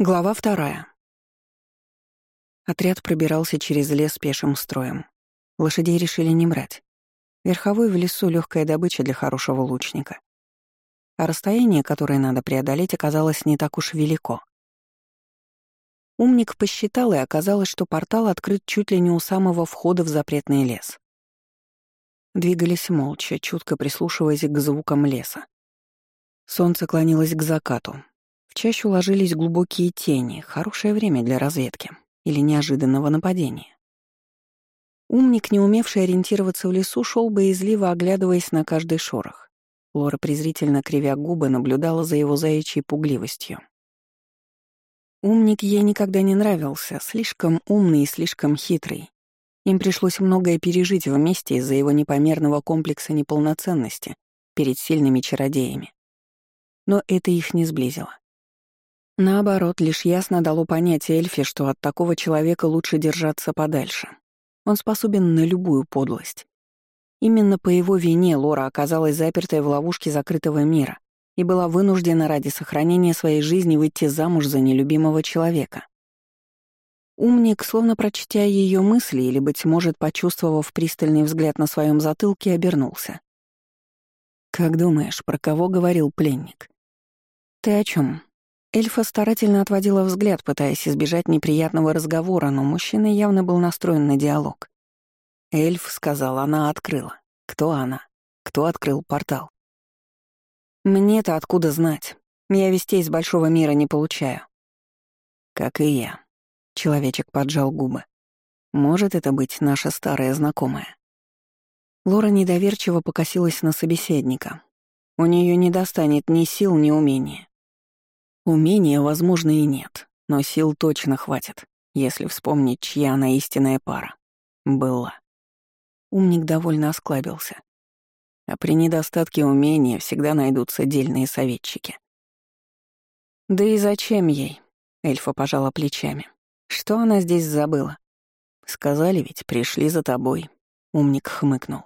Глава вторая. Отряд пробирался через лес пешим строем. Лошадей решили не брать. Верховой в лесу — легкая добыча для хорошего лучника. А расстояние, которое надо преодолеть, оказалось не так уж велико. Умник посчитал, и оказалось, что портал открыт чуть ли не у самого входа в запретный лес. Двигались молча, чутко прислушиваясь к звукам леса. Солнце клонилось к закату, чащу ложились глубокие тени, хорошее время для разведки или неожиданного нападения. Умник, не умевший ориентироваться в лесу, шел боязливо, оглядываясь на каждый шорох. Лора, презрительно кривя губы, наблюдала за его заячьей пугливостью. Умник ей никогда не нравился, слишком умный и слишком хитрый. Им пришлось многое пережить вместе из-за его непомерного комплекса неполноценности перед сильными чародеями. Но это их не сблизило. Наоборот, лишь ясно дало понять Эльфе, что от такого человека лучше держаться подальше. Он способен на любую подлость. Именно по его вине Лора оказалась запертой в ловушке закрытого мира и была вынуждена ради сохранения своей жизни выйти замуж за нелюбимого человека. Умник, словно прочтя ее мысли или, быть может, почувствовав пристальный взгляд на своем затылке, обернулся. «Как думаешь, про кого говорил пленник?» «Ты о чем? Эльфа старательно отводила взгляд, пытаясь избежать неприятного разговора, но мужчина явно был настроен на диалог. Эльф сказал, она открыла. Кто она? Кто открыл портал? Мне-то откуда знать? Я вестей из большого мира не получаю. Как и я. Человечек поджал губы. Может это быть наша старая знакомая? Лора недоверчиво покосилась на собеседника. У нее не достанет ни сил, ни умения. Умения, возможно, и нет, но сил точно хватит, если вспомнить, чья она истинная пара. Была. Умник довольно осклабился. А при недостатке умения всегда найдутся дельные советчики. «Да и зачем ей?» — эльфа пожала плечами. «Что она здесь забыла?» «Сказали ведь, пришли за тобой», — умник хмыкнул.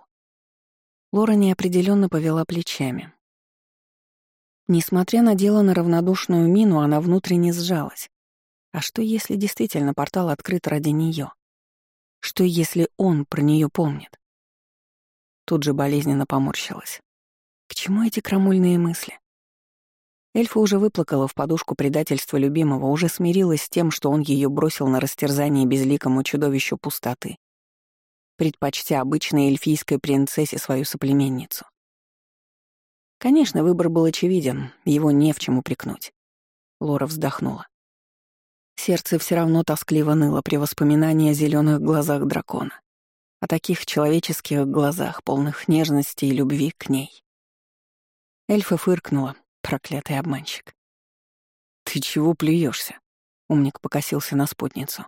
Лора неопределенно повела плечами. Несмотря на дело на равнодушную мину, она внутренне сжалась. А что если действительно портал открыт ради нее? Что если он про нее помнит? Тут же болезненно поморщилась. К чему эти крамульные мысли? Эльфа уже выплакала в подушку предательства любимого, уже смирилась с тем, что он ее бросил на растерзание безликому чудовищу пустоты, предпочтя обычной эльфийской принцессе свою соплеменницу. Конечно, выбор был очевиден, его не в чем упрекнуть. Лора вздохнула. Сердце все равно тоскливо ныло при воспоминании о зеленых глазах дракона, о таких человеческих глазах, полных нежности и любви к ней. Эльфа фыркнула, проклятый обманщик. «Ты чего плюешься? Умник покосился на спутницу.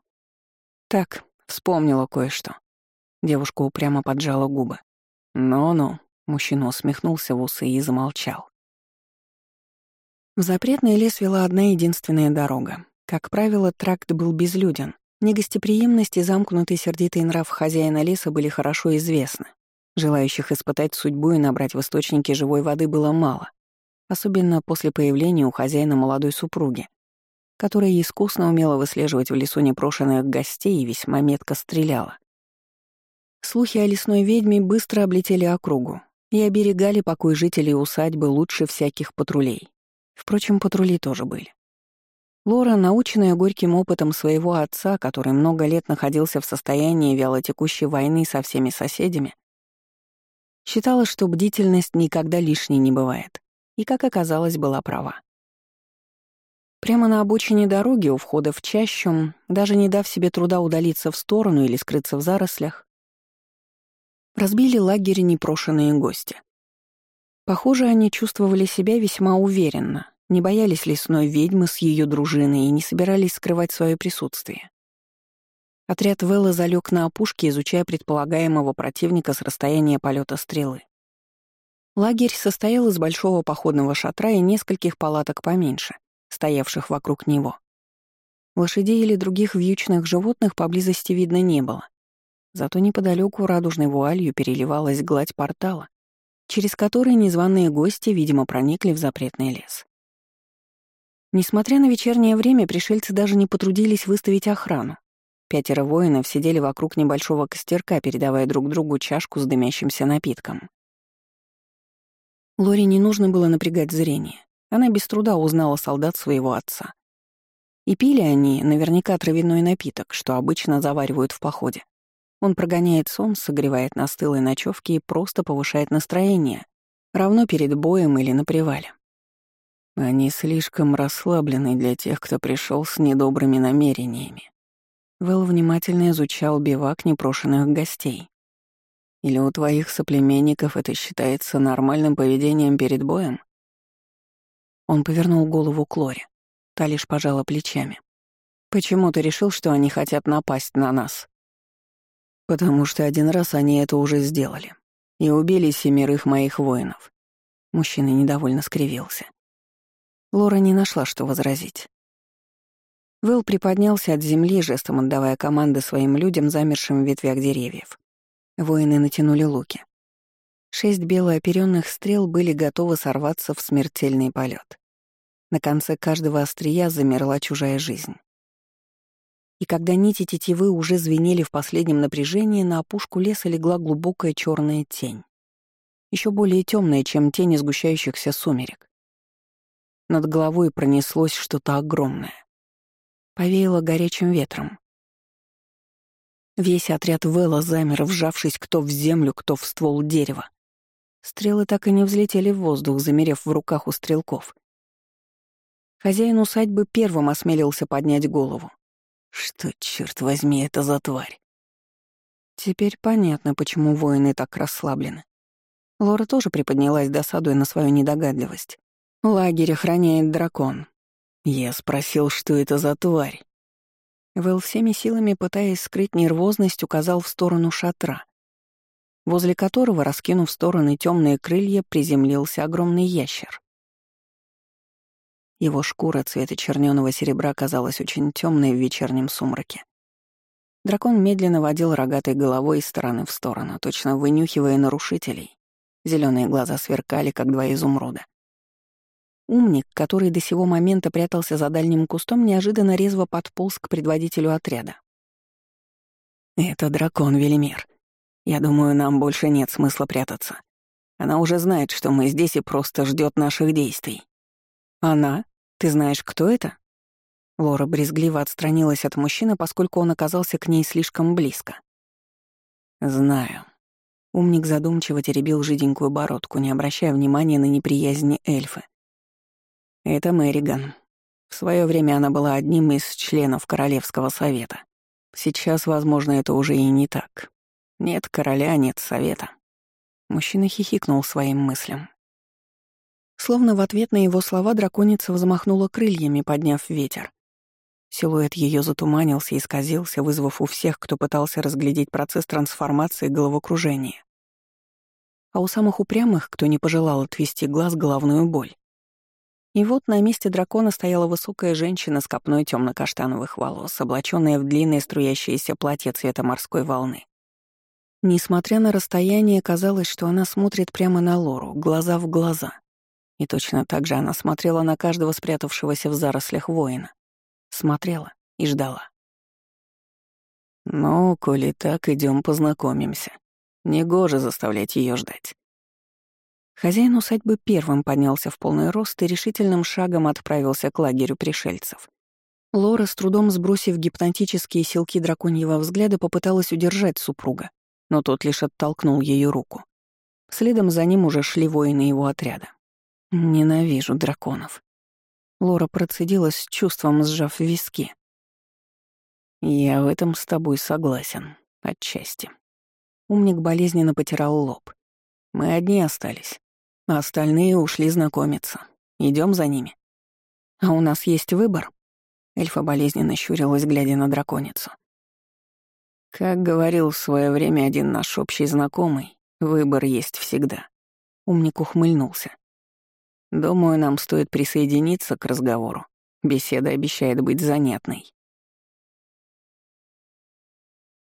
«Так, вспомнила кое-что». Девушка упрямо поджала губы. «Ну-ну, Мужчина усмехнулся в усы и замолчал. В запретный лес вела одна единственная дорога. Как правило, тракт был безлюден. Негостеприимность и замкнутый сердитый нрав хозяина леса были хорошо известны. Желающих испытать судьбу и набрать в источнике живой воды было мало, особенно после появления у хозяина молодой супруги, которая искусно умела выслеживать в лесу непрошенных гостей и весьма метко стреляла. Слухи о лесной ведьме быстро облетели округу, и оберегали покой жителей усадьбы лучше всяких патрулей. Впрочем, патрули тоже были. Лора, наученная горьким опытом своего отца, который много лет находился в состоянии вялотекущей войны со всеми соседями, считала, что бдительность никогда лишней не бывает, и, как оказалось, была права. Прямо на обочине дороги у входа в чащу, даже не дав себе труда удалиться в сторону или скрыться в зарослях, разбили лагерь непрошенные гости. Похоже, они чувствовали себя весьма уверенно, не боялись лесной ведьмы с ее дружиной и не собирались скрывать свое присутствие. Отряд Вэлла залег на опушке, изучая предполагаемого противника с расстояния полета стрелы. Лагерь состоял из большого походного шатра и нескольких палаток поменьше, стоявших вокруг него. Лошадей или других вьючных животных поблизости видно не было. Зато неподалеку радужной вуалью переливалась гладь портала, через который незваные гости, видимо, проникли в запретный лес. Несмотря на вечернее время, пришельцы даже не потрудились выставить охрану. Пятеро воинов сидели вокруг небольшого костерка, передавая друг другу чашку с дымящимся напитком. Лори не нужно было напрягать зрение. Она без труда узнала солдат своего отца. И пили они наверняка травяной напиток, что обычно заваривают в походе. Он прогоняет сон, согревает на стылой ночевке и просто повышает настроение, равно перед боем или на привале. Они слишком расслаблены для тех, кто пришел с недобрыми намерениями. Вэл внимательно изучал бивак непрошенных гостей. Или у твоих соплеменников это считается нормальным поведением перед боем? Он повернул голову к Лоре. Та лишь пожала плечами. «Почему ты решил, что они хотят напасть на нас?» «Потому что один раз они это уже сделали. И убили семерых моих воинов». Мужчина недовольно скривился. Лора не нашла, что возразить. Вэл приподнялся от земли, жестом отдавая команды своим людям, замершим в ветвях деревьев. Воины натянули луки. Шесть белооперенных стрел были готовы сорваться в смертельный полет. На конце каждого острия замерла чужая жизнь. И когда нити тетивы уже звенели в последнем напряжении, на опушку леса легла глубокая черная тень. Еще более темная, чем тень сгущающихся сумерек. Над головой пронеслось что-то огромное. Повеяло горячим ветром. Весь отряд Вэлла замер, вжавшись кто в землю, кто в ствол дерева. Стрелы так и не взлетели в воздух, замерев в руках у стрелков. Хозяин усадьбы первым осмелился поднять голову. Что, черт возьми, это за тварь? Теперь понятно, почему воины так расслаблены. Лора тоже приподнялась, досадуя на свою недогадливость. Лагерь охраняет дракон. Я спросил, что это за тварь. Вэл всеми силами, пытаясь скрыть нервозность, указал в сторону шатра возле которого, раскинув стороны темные крылья, приземлился огромный ящер. Его шкура цвета черненого серебра казалась очень темной в вечернем сумраке. Дракон медленно водил рогатой головой из стороны в сторону, точно вынюхивая нарушителей. Зеленые глаза сверкали, как два изумруда. Умник, который до сего момента прятался за дальним кустом, неожиданно резво подполз к предводителю отряда. «Это дракон Велимир», я думаю, нам больше нет смысла прятаться. Она уже знает, что мы здесь и просто ждет наших действий. Она? Ты знаешь, кто это? Лора брезгливо отстранилась от мужчины, поскольку он оказался к ней слишком близко. Знаю. Умник задумчиво теребил жиденькую бородку, не обращая внимания на неприязни эльфы. Это Мэриган. В свое время она была одним из членов Королевского совета. Сейчас, возможно, это уже и не так. Нет короля, нет совета. Мужчина хихикнул своим мыслям. Словно в ответ на его слова драконица взмахнула крыльями, подняв ветер. Силуэт ее затуманился и исказился, вызвав у всех, кто пытался разглядеть процесс трансформации головокружения. А у самых упрямых, кто не пожелал отвести глаз, головную боль. И вот на месте дракона стояла высокая женщина с копной темно-каштановых волос, облаченная в длинное струящееся платье цвета морской волны. Несмотря на расстояние, казалось, что она смотрит прямо на Лору, глаза в глаза. И точно так же она смотрела на каждого спрятавшегося в зарослях воина. Смотрела и ждала. «Ну, коли так, идем познакомимся. Негоже заставлять ее ждать». Хозяин усадьбы первым поднялся в полный рост и решительным шагом отправился к лагерю пришельцев. Лора, с трудом сбросив гипнотические силки драконьего взгляда, попыталась удержать супруга, но тот лишь оттолкнул ее руку. Следом за ним уже шли воины его отряда. «Ненавижу драконов». Лора процедила с чувством, сжав виски. «Я в этом с тобой согласен, отчасти». Умник болезненно потирал лоб. «Мы одни остались, а остальные ушли знакомиться. Идем за ними». «А у нас есть выбор?» Эльфа болезненно щурилась, глядя на драконицу. Как говорил в свое время один наш общий знакомый, выбор есть всегда. Умник ухмыльнулся. Думаю, нам стоит присоединиться к разговору. Беседа обещает быть занятной.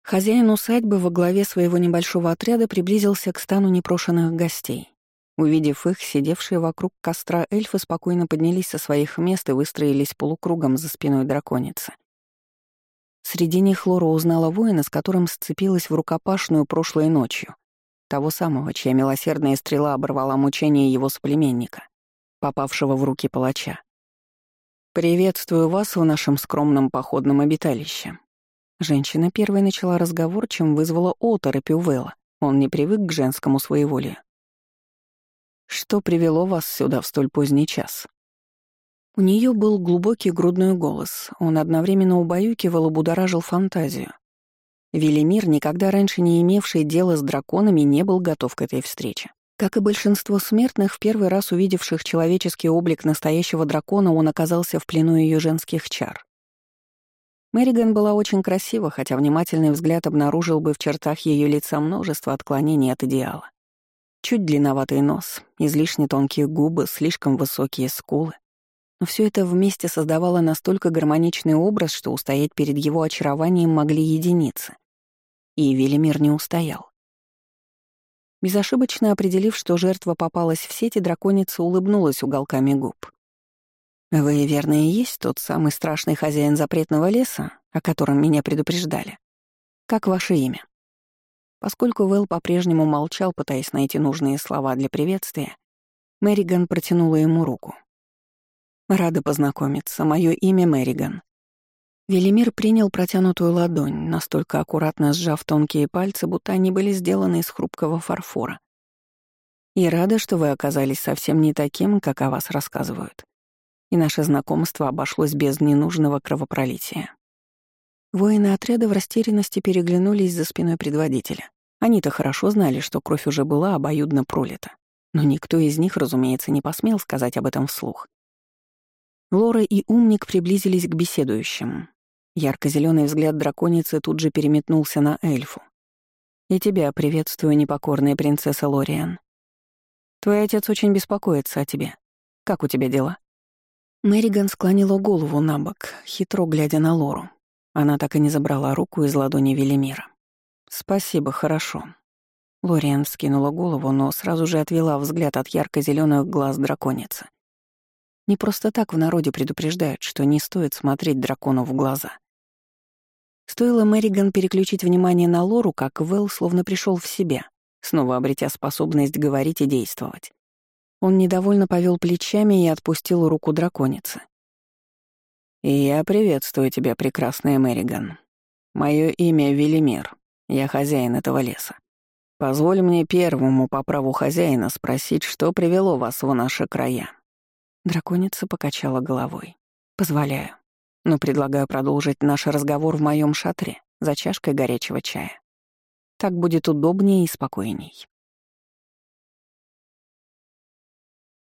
Хозяин усадьбы во главе своего небольшого отряда приблизился к стану непрошенных гостей. Увидев их, сидевшие вокруг костра эльфы спокойно поднялись со своих мест и выстроились полукругом за спиной драконицы. Среди них Лора узнала воина, с которым сцепилась в рукопашную прошлой ночью. Того самого, чья милосердная стрела оборвала мучение его соплеменника, попавшего в руки палача. «Приветствую вас в нашем скромном походном обиталище». Женщина первой начала разговор, чем вызвала оторопь у Вэлла. Он не привык к женскому своеволию. «Что привело вас сюда в столь поздний час?» У нее был глубокий грудной голос. Он одновременно убаюкивал и будоражил фантазию. Велимир, никогда раньше не имевший дела с драконами, не был готов к этой встрече. Как и большинство смертных, в первый раз увидевших человеческий облик настоящего дракона, он оказался в плену ее женских чар. Мэриган была очень красива, хотя внимательный взгляд обнаружил бы в чертах ее лица множество отклонений от идеала. Чуть длинноватый нос, излишне тонкие губы, слишком высокие скулы. Но все это вместе создавало настолько гармоничный образ, что устоять перед его очарованием могли единицы. И Велимир не устоял. Безошибочно определив, что жертва попалась в сети, драконица улыбнулась уголками губ. «Вы, верно, и есть тот самый страшный хозяин запретного леса, о котором меня предупреждали. Как ваше имя?» Поскольку Вэл по-прежнему молчал, пытаясь найти нужные слова для приветствия, Мэриган протянула ему руку. «Рада познакомиться. Мое имя Мэриган. Велимир принял протянутую ладонь, настолько аккуратно сжав тонкие пальцы, будто они были сделаны из хрупкого фарфора. «И рада, что вы оказались совсем не таким, как о вас рассказывают. И наше знакомство обошлось без ненужного кровопролития». Воины отряда в растерянности переглянулись за спиной предводителя. Они-то хорошо знали, что кровь уже была обоюдно пролита. Но никто из них, разумеется, не посмел сказать об этом вслух. Лора и умник приблизились к беседующим. Ярко-зеленый взгляд драконицы тут же переметнулся на эльфу. «И тебя приветствую, непокорная принцесса Лориан. Твой отец очень беспокоится о тебе. Как у тебя дела?» Мэриган склонила голову на бок, хитро глядя на Лору. Она так и не забрала руку из ладони Велимира. «Спасибо, хорошо». Лориан вскинула голову, но сразу же отвела взгляд от ярко зеленых глаз драконицы. Не просто так в народе предупреждают, что не стоит смотреть дракону в глаза. Стоило Мэриган переключить внимание на Лору, как Вэл словно пришел в себя, снова обретя способность говорить и действовать. Он недовольно повел плечами и отпустил руку драконицы. «И я приветствую тебя, прекрасная Мэриган. Мое имя Велимир, я хозяин этого леса. Позволь мне первому по праву хозяина спросить, что привело вас в наши края». Драконица покачала головой. «Позволяю но предлагаю продолжить наш разговор в моем шатре за чашкой горячего чая. Так будет удобнее и спокойней.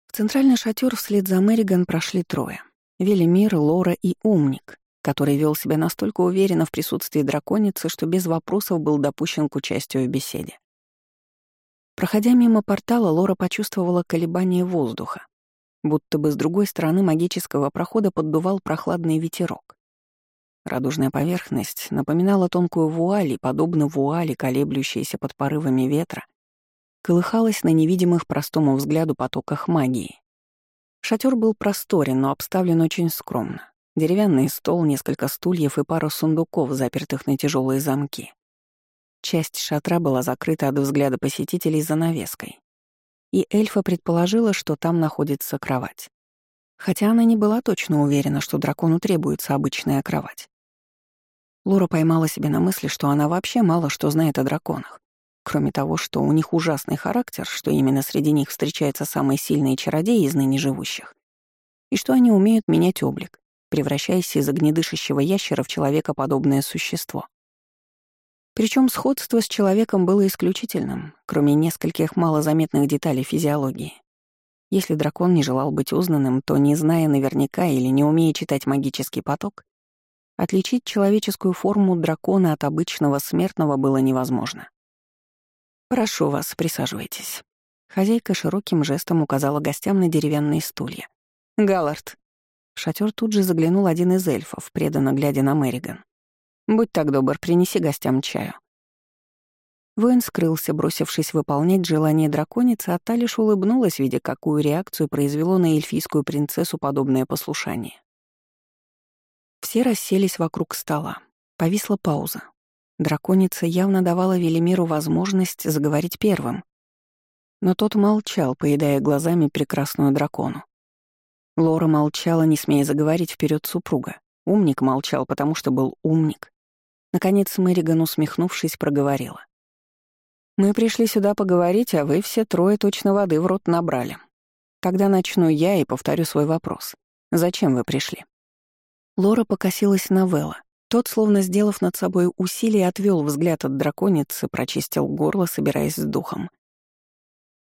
В центральный шатер вслед за Мэриган прошли трое. Велимир, Лора и Умник, который вел себя настолько уверенно в присутствии драконицы, что без вопросов был допущен к участию в беседе. Проходя мимо портала, Лора почувствовала колебание воздуха будто бы с другой стороны магического прохода поддувал прохладный ветерок. Радужная поверхность напоминала тонкую вуаль, и, подобно вуали, колеблющейся под порывами ветра, колыхалась на невидимых простому взгляду потоках магии. Шатер был просторен, но обставлен очень скромно. Деревянный стол, несколько стульев и пара сундуков, запертых на тяжелые замки. Часть шатра была закрыта от взгляда посетителей занавеской и эльфа предположила, что там находится кровать. Хотя она не была точно уверена, что дракону требуется обычная кровать. Лора поймала себя на мысли, что она вообще мало что знает о драконах. Кроме того, что у них ужасный характер, что именно среди них встречаются самые сильные чародеи из ныне живущих, и что они умеют менять облик, превращаясь из огнедышащего ящера в человекоподобное существо. Причем сходство с человеком было исключительным, кроме нескольких малозаметных деталей физиологии. Если дракон не желал быть узнанным, то, не зная наверняка или не умея читать магический поток, отличить человеческую форму дракона от обычного смертного было невозможно. «Прошу вас, присаживайтесь». Хозяйка широким жестом указала гостям на деревянные стулья. «Галлард». В шатер тут же заглянул один из эльфов, преданно глядя на Мэриган. Будь так добр, принеси гостям чаю». Воин скрылся, бросившись выполнять желание драконицы, а та лишь улыбнулась, видя, какую реакцию произвело на эльфийскую принцессу подобное послушание. Все расселись вокруг стола. Повисла пауза. Драконица явно давала Велимиру возможность заговорить первым. Но тот молчал, поедая глазами прекрасную дракону. Лора молчала, не смея заговорить вперед супруга. Умник молчал, потому что был умник. Наконец Мэриган, усмехнувшись, проговорила. Мы пришли сюда поговорить, а вы все трое точно воды в рот набрали. Тогда начну я и повторю свой вопрос. Зачем вы пришли?» Лора покосилась на Вэлла. Тот, словно сделав над собой усилие, отвел взгляд от драконицы, прочистил горло, собираясь с духом.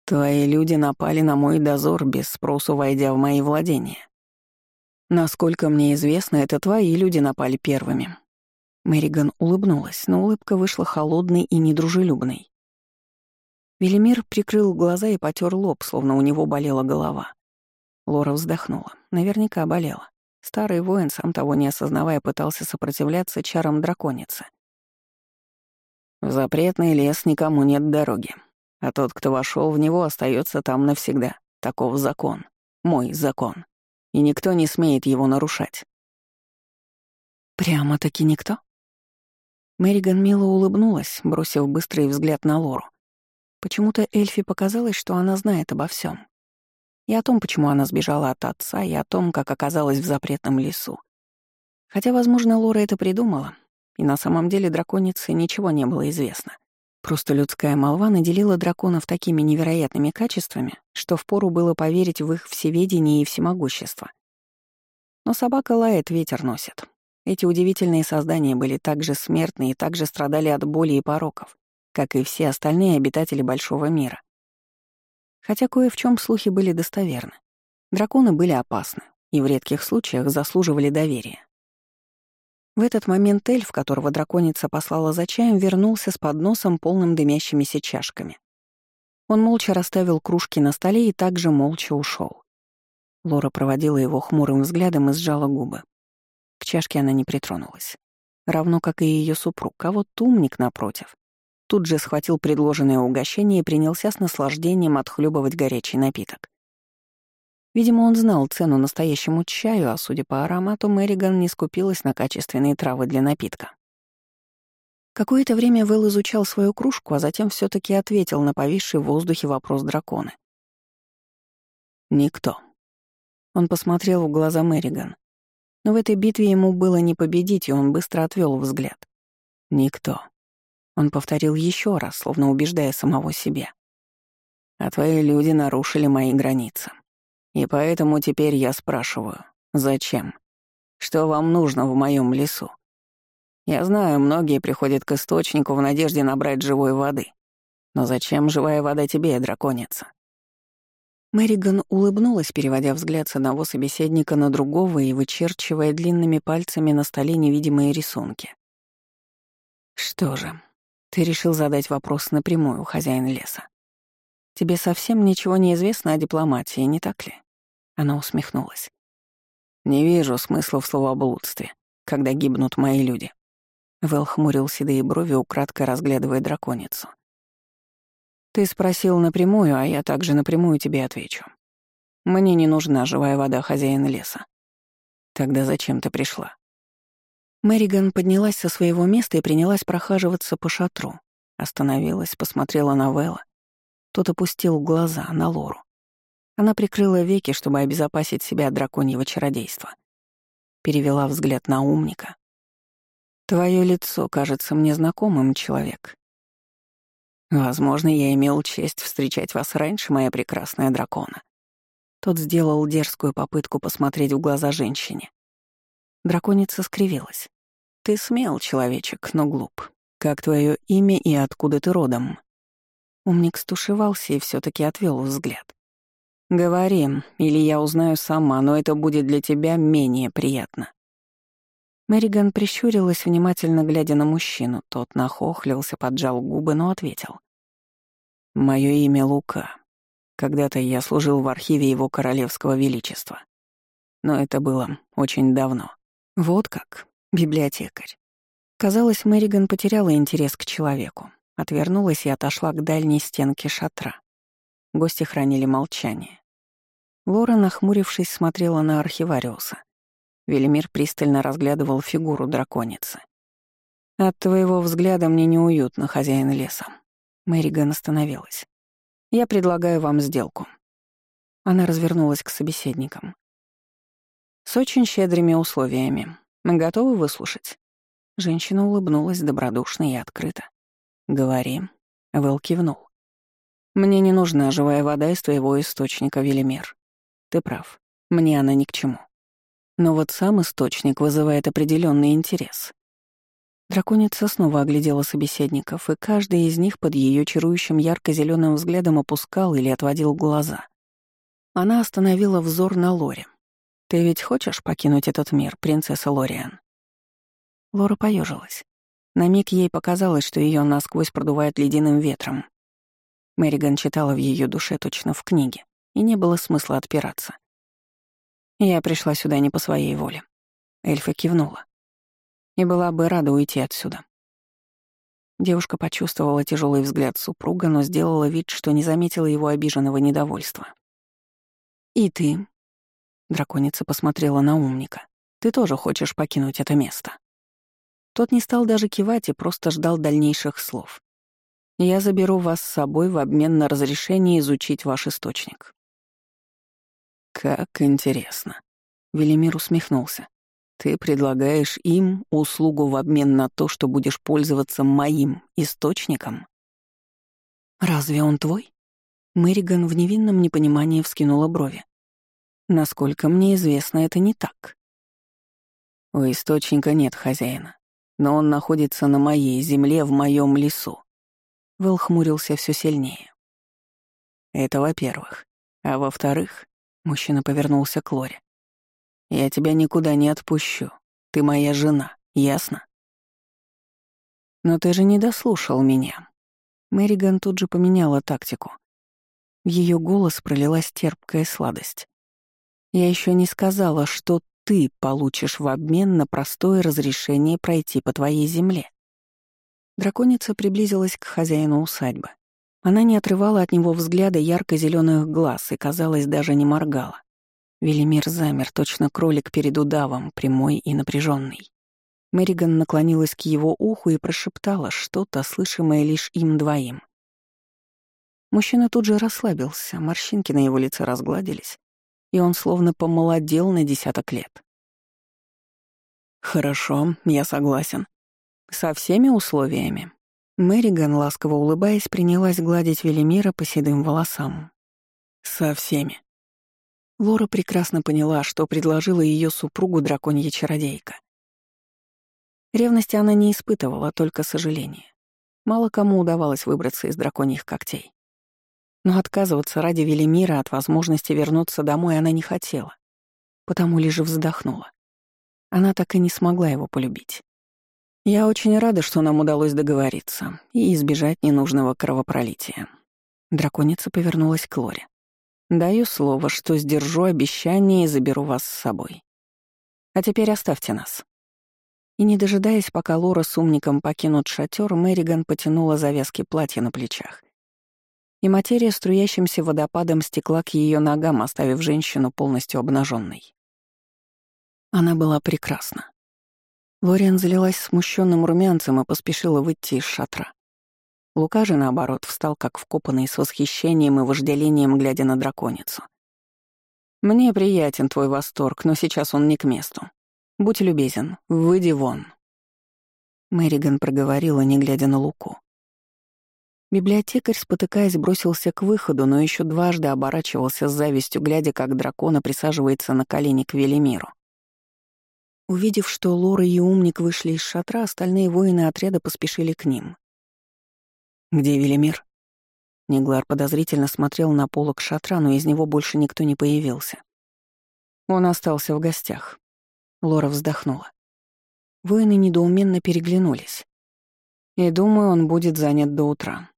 «Твои люди напали на мой дозор, без спросу войдя в мои владения. Насколько мне известно, это твои люди напали первыми». Мэриган улыбнулась, но улыбка вышла холодной и недружелюбной. Велимир прикрыл глаза и потер лоб, словно у него болела голова. Лора вздохнула. Наверняка болела. Старый воин, сам того не осознавая, пытался сопротивляться чарам драконицы. В запретный лес никому нет дороги, а тот, кто вошел в него, остается там навсегда. Таков закон. Мой закон. И никто не смеет его нарушать. Прямо-таки никто? Мэриган мило улыбнулась, бросив быстрый взгляд на Лору. Почему-то Эльфи показалось, что она знает обо всем. И о том, почему она сбежала от отца, и о том, как оказалась в запретном лесу. Хотя, возможно, Лора это придумала, и на самом деле драконице ничего не было известно. Просто людская молва наделила драконов такими невероятными качествами, что впору было поверить в их всеведение и всемогущество. Но собака лает, ветер носит. Эти удивительные создания были так же смертны и так же страдали от боли и пороков, как и все остальные обитатели Большого мира. Хотя кое в чем слухи были достоверны. Драконы были опасны и в редких случаях заслуживали доверия. В этот момент эльф, которого драконица послала за чаем, вернулся с подносом, полным дымящимися чашками. Он молча расставил кружки на столе и также молча ушел. Лора проводила его хмурым взглядом и сжала губы. К чашке она не притронулась. Равно как и ее супруг, а вот умник, напротив, Тут же схватил предложенное угощение и принялся с наслаждением отхлебывать горячий напиток. Видимо, он знал цену настоящему чаю, а судя по аромату, Мэриган не скупилась на качественные травы для напитка. Какое-то время Вэл изучал свою кружку, а затем все таки ответил на повисший в воздухе вопрос дракона. «Никто». Он посмотрел в глаза Мэриган. Но в этой битве ему было не победить, и он быстро отвел взгляд. «Никто». Он повторил еще раз, словно убеждая самого себя. «А твои люди нарушили мои границы. И поэтому теперь я спрашиваю, зачем? Что вам нужно в моем лесу? Я знаю, многие приходят к источнику в надежде набрать живой воды. Но зачем живая вода тебе, драконица?» Мэриган улыбнулась, переводя взгляд с одного собеседника на другого и вычерчивая длинными пальцами на столе невидимые рисунки. «Что же, ты решил задать вопрос напрямую, хозяин леса. Тебе совсем ничего не известно о дипломатии, не так ли? Она усмехнулась. Не вижу смысла в словоблудстве, когда гибнут мои люди. Вэл хмурил седые брови, украдкой разглядывая драконицу. Ты спросил напрямую, а я также напрямую тебе отвечу. Мне не нужна живая вода хозяина леса. Тогда зачем ты пришла? Мэриган поднялась со своего места и принялась прохаживаться по шатру. Остановилась, посмотрела на Вэлла. Тот опустил глаза на Лору. Она прикрыла веки, чтобы обезопасить себя от драконьего чародейства. Перевела взгляд на умника. «Твое лицо кажется мне знакомым, человек. Возможно, я имел честь встречать вас раньше, моя прекрасная дракона». Тот сделал дерзкую попытку посмотреть в глаза женщине. Драконица скривилась. «Ты смел, человечек, но глуп. Как твое имя и откуда ты родом?» Умник стушевался и все таки отвел взгляд. «Говори, или я узнаю сама, но это будет для тебя менее приятно». Мэриган прищурилась, внимательно глядя на мужчину. Тот нахохлился, поджал губы, но ответил. «Мое имя Лука. Когда-то я служил в архиве его королевского величества. Но это было очень давно. Вот как, библиотекарь. Казалось, Мэриган потеряла интерес к человеку. отвернулась и отошла к дальней стенке шатра. Гости хранили молчание. Лора, нахмурившись, смотрела на архивариуса. Велимир пристально разглядывал фигуру драконицы. «От твоего взгляда мне неуютно, хозяин леса». Мэриган остановилась. «Я предлагаю вам сделку». Она развернулась к собеседникам. «С очень щедрыми условиями. Мы готовы выслушать?» Женщина улыбнулась добродушно и открыто. «Говори». Вэл кивнул. «Мне не нужна живая вода из твоего источника, Велимир. Ты прав. Мне она ни к чему. Но вот сам источник вызывает определенный интерес. Драконица снова оглядела собеседников, и каждый из них под ее чарующим ярко зеленым взглядом опускал или отводил глаза. Она остановила взор на Лоре. «Ты ведь хочешь покинуть этот мир, принцесса Лориан?» Лора поежилась. На миг ей показалось, что ее насквозь продувает ледяным ветром. Мэриган читала в ее душе точно в книге, и не было смысла отпираться. Я пришла сюда не по своей воле. Эльфа кивнула. И была бы рада уйти отсюда. Девушка почувствовала тяжелый взгляд супруга, но сделала вид, что не заметила его обиженного недовольства. «И ты?» Драконица посмотрела на умника. «Ты тоже хочешь покинуть это место?» Тот не стал даже кивать и просто ждал дальнейших слов. «Я заберу вас с собой в обмен на разрешение изучить ваш источник. «Как интересно». Велимир усмехнулся. «Ты предлагаешь им услугу в обмен на то, что будешь пользоваться моим источником?» «Разве он твой?» Мэриган в невинном непонимании вскинула брови. «Насколько мне известно, это не так». «У источника нет хозяина, но он находится на моей земле, в моем лесу». Вэл хмурился все сильнее. «Это во-первых. А во-вторых, Мужчина повернулся к Лоре. «Я тебя никуда не отпущу. Ты моя жена, ясно?» «Но ты же не дослушал меня». Мэриган тут же поменяла тактику. В ее голос пролилась терпкая сладость. «Я еще не сказала, что ты получишь в обмен на простое разрешение пройти по твоей земле». Драконица приблизилась к хозяину усадьбы. Она не отрывала от него взгляда ярко зеленых глаз и, казалось, даже не моргала. Велимир замер, точно кролик перед удавом, прямой и напряженный. Мэриган наклонилась к его уху и прошептала что-то, слышимое лишь им двоим. Мужчина тут же расслабился, морщинки на его лице разгладились, и он словно помолодел на десяток лет. «Хорошо, я согласен. Со всеми условиями», Мэриган, ласково улыбаясь, принялась гладить Велимира по седым волосам. «Со всеми». Лора прекрасно поняла, что предложила ее супругу драконья чародейка. Ревности она не испытывала, только сожаление. Мало кому удавалось выбраться из драконьих когтей. Но отказываться ради Велимира от возможности вернуться домой она не хотела, потому лишь вздохнула. Она так и не смогла его полюбить. Я очень рада, что нам удалось договориться и избежать ненужного кровопролития. Драконица повернулась к Лоре. Даю слово, что сдержу обещание и заберу вас с собой. А теперь оставьте нас. И не дожидаясь, пока Лора с умником покинут шатер, Мэриган потянула завязки платья на плечах. И материя струящимся водопадом стекла к ее ногам, оставив женщину полностью обнаженной. Она была прекрасна. Лориан залилась смущенным румянцем и поспешила выйти из шатра. Лука же, наоборот, встал как вкопанный с восхищением и вожделением, глядя на драконицу. «Мне приятен твой восторг, но сейчас он не к месту. Будь любезен, выйди вон». Мэриган проговорила, не глядя на Луку. Библиотекарь, спотыкаясь, бросился к выходу, но еще дважды оборачивался с завистью, глядя, как дракона присаживается на колени к Велимиру. Увидев, что Лора и Умник вышли из шатра, остальные воины отряда поспешили к ним. «Где Велимир?» Неглар подозрительно смотрел на полок шатра, но из него больше никто не появился. Он остался в гостях. Лора вздохнула. Воины недоуменно переглянулись. И думаю, он будет занят до утра.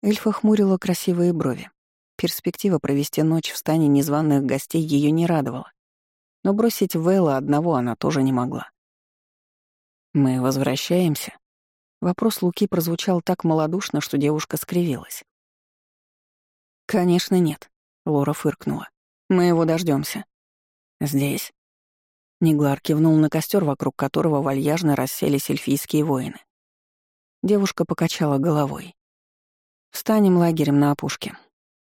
Эльфа хмурила красивые брови. Перспектива провести ночь в стане незваных гостей ее не радовала. Но бросить Вэлла одного она тоже не могла. «Мы возвращаемся?» Вопрос Луки прозвучал так малодушно, что девушка скривилась. «Конечно нет», — Лора фыркнула. «Мы его дождемся. «Здесь?» Неглар кивнул на костер, вокруг которого вальяжно расселись эльфийские воины. Девушка покачала головой. «Встанем лагерем на опушке,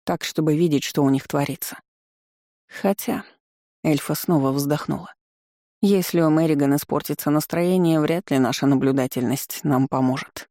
так, чтобы видеть, что у них творится». Хотя... Эльфа снова вздохнула. Если у Мэриган испортится настроение, вряд ли наша наблюдательность нам поможет.